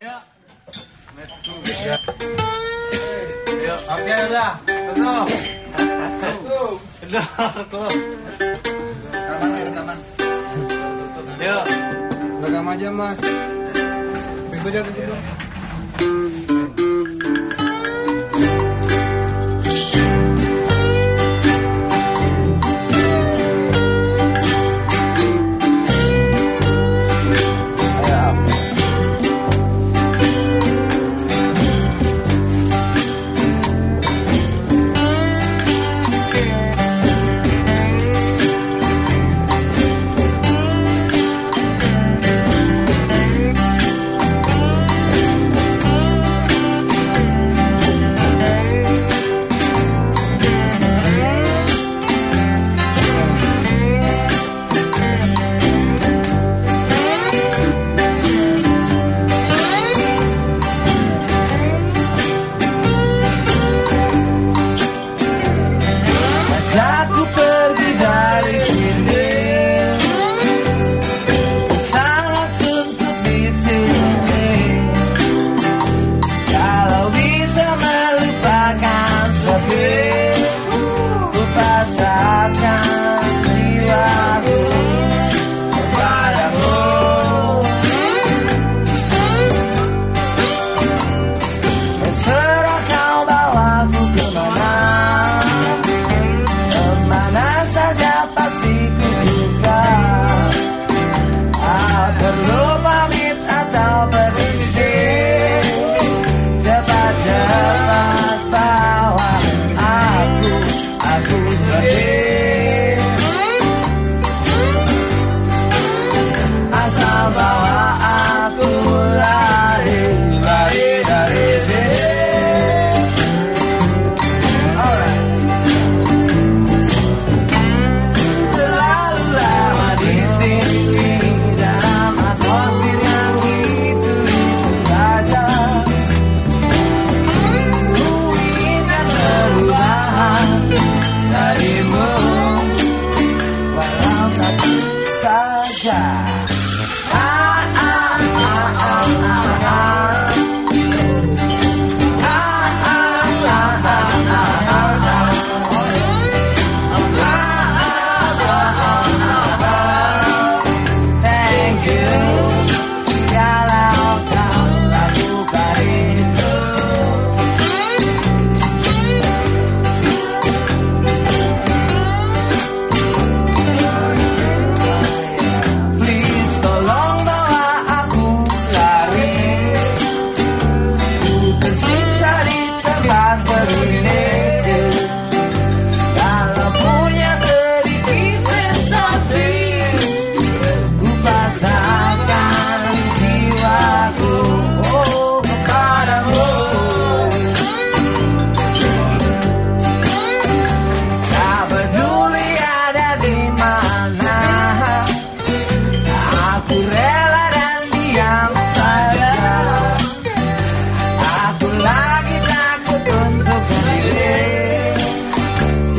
Ya. Ya. Oke udah. Rekaman ya, aja mas. Pintu aja dulu. aku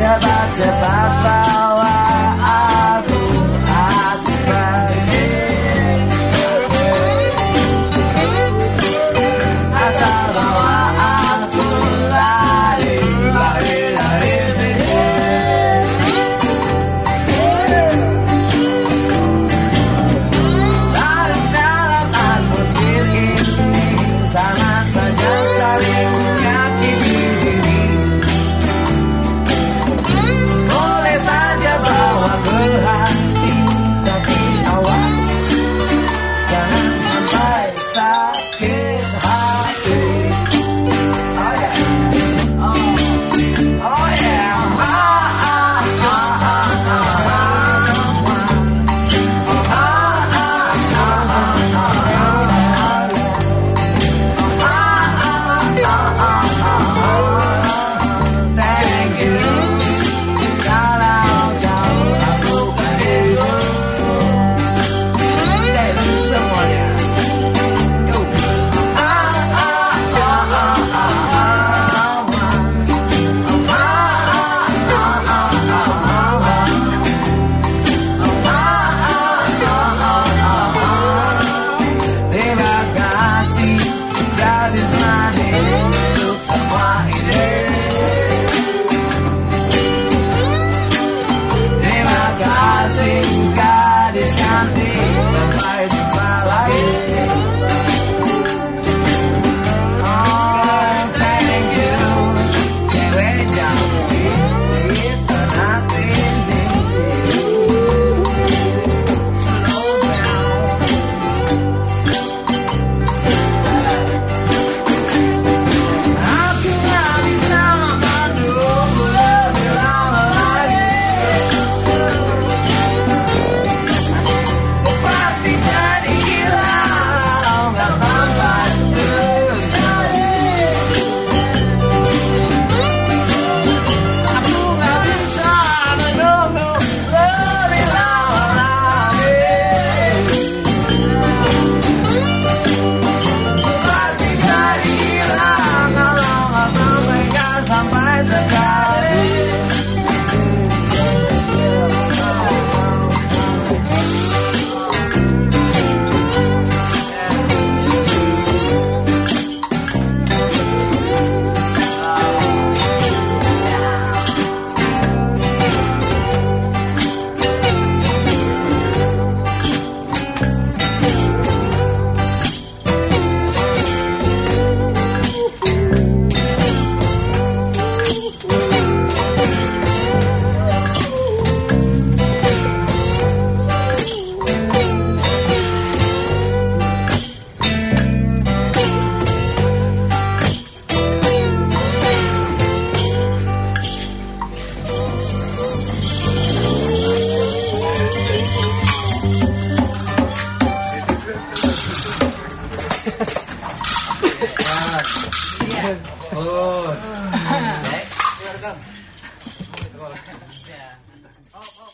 Jabba, Jabba, Jabba. Saturday night. Iya. Oh. oh.